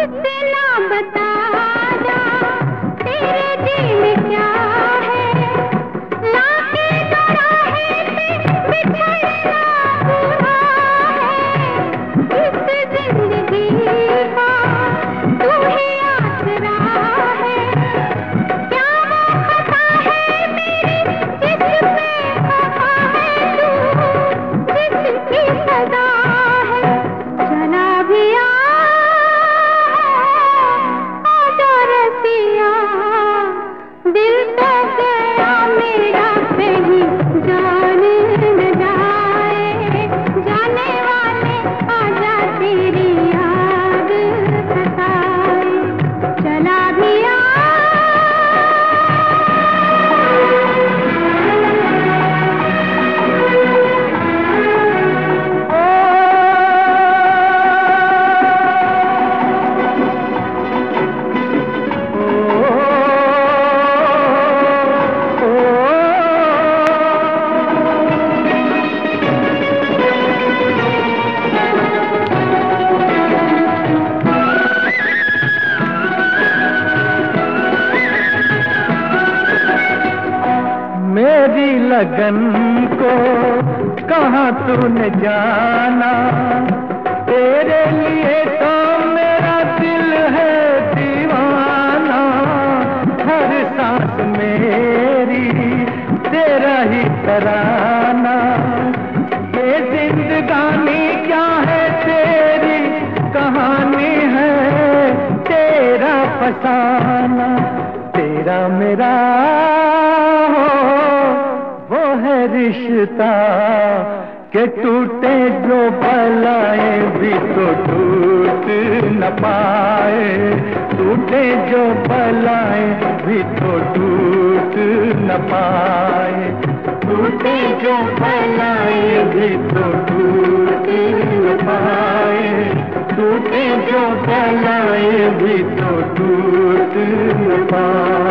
इतना बता लगन को कहाँ तूने जाना? तेरे लिए तो मेरा दिल है दीवाना। हर सांस मेरी, तेरा ही तराना। ये जिंदगानी क्या है तेरी? कहानी है तेरा फसाना। तेरा मेरा रिश्ता के टूटे जो पलाए भी तो टूट न पाए। टूटे जो पलाए भी तो टूट न पाए। टूटे जो पलाए भी तो टूट न पाए। टूटे जो पलाए भी तो टूट न पाए।